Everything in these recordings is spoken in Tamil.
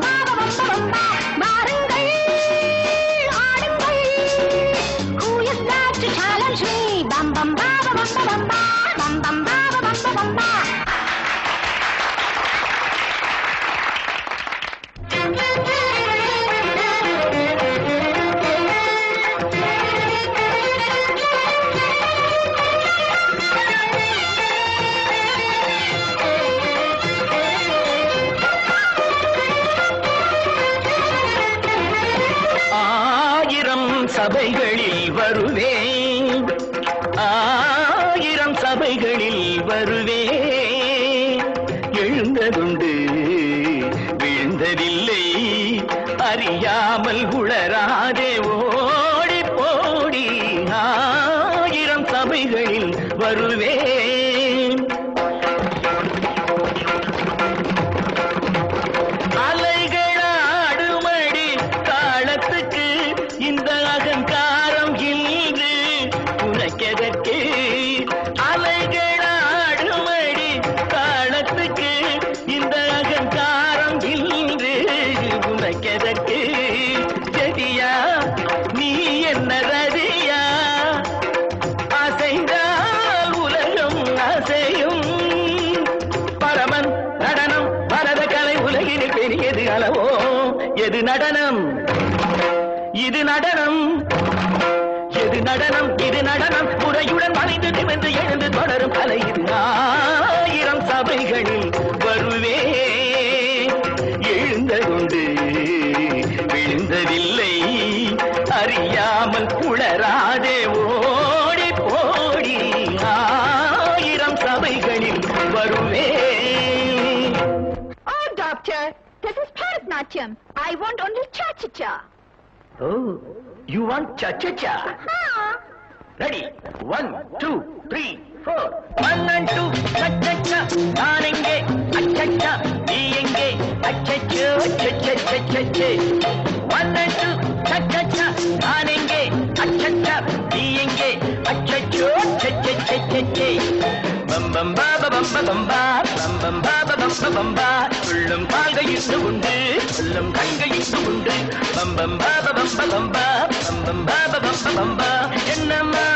Ma. சபைகளில் வருவேன் ஆயிரம் சபைகளில் வருவேன் எழுந்ததுண்டு விழுந்ததில்லை. அறியாமல் உளராதே. ஓடி போடி ஆயிரம் சபைகளில் வருவேன் செய்யும். பரமன் நடனம் பரத கலை உலகினில் பெரியது அளவோ? எது நடனம்? இது நடனம். எது நடனம்? இது நடனம். முறையுடன் மறைந்து திமிந்து எழுந்து தொடரும் கலை இது ஆயிரம் சபைகளில் வருவே. எழுந்த கொண்டு விழுந்ததில்லை. அறியாமல் குளராதே சபைகளில் வருவே Oh, doctor, this is Bharatnatyam. I want only cha-cha-cha. Oh you want cha-cha Huh? Ready one two three four one and two cha-cha நான் எங்கே அச்சச்சா நீ எங்கே அச்சச்சோ சச்சச்சே ஒன் அண்ட் டூ சச்சா நான் எங்கே அச்சச்சா நீ எங்கே அச்சச்சோ சச்சச்சே பம் பம் பாப பம்பா பம் பம் பம்பா உள்ளும் கால்கள் இட்டு உண்டு உள்ளும் உண்டு பம்பா பம்பா என்னம்மா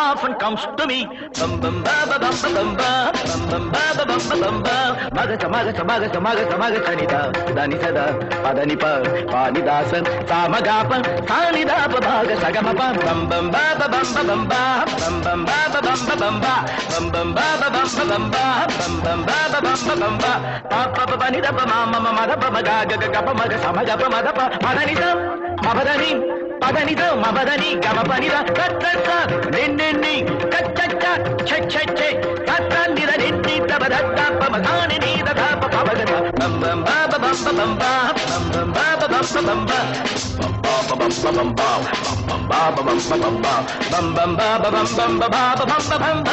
of and comes to me బంబం బాబా బంబ బంబ బంబం బాబా బంబ బంబ మగ సమగ సమగ సమగ సమగ సనిద దని సద పదని ప పాని దాస సామగాప సాని దాప భాగ సగమ ప బంబం బాబా బంబ బంబ బంబం బాబా బంబ బంబ బంబం బాబా బంబ బంబ బంబం బాబా బంబ బంబ పాప ప పని దప మామ మద ప మగ గగ గప మగ సమగ ప మద ప మదని స మబదని పదని స మబదని గమ పని ర bum bum bum bum bum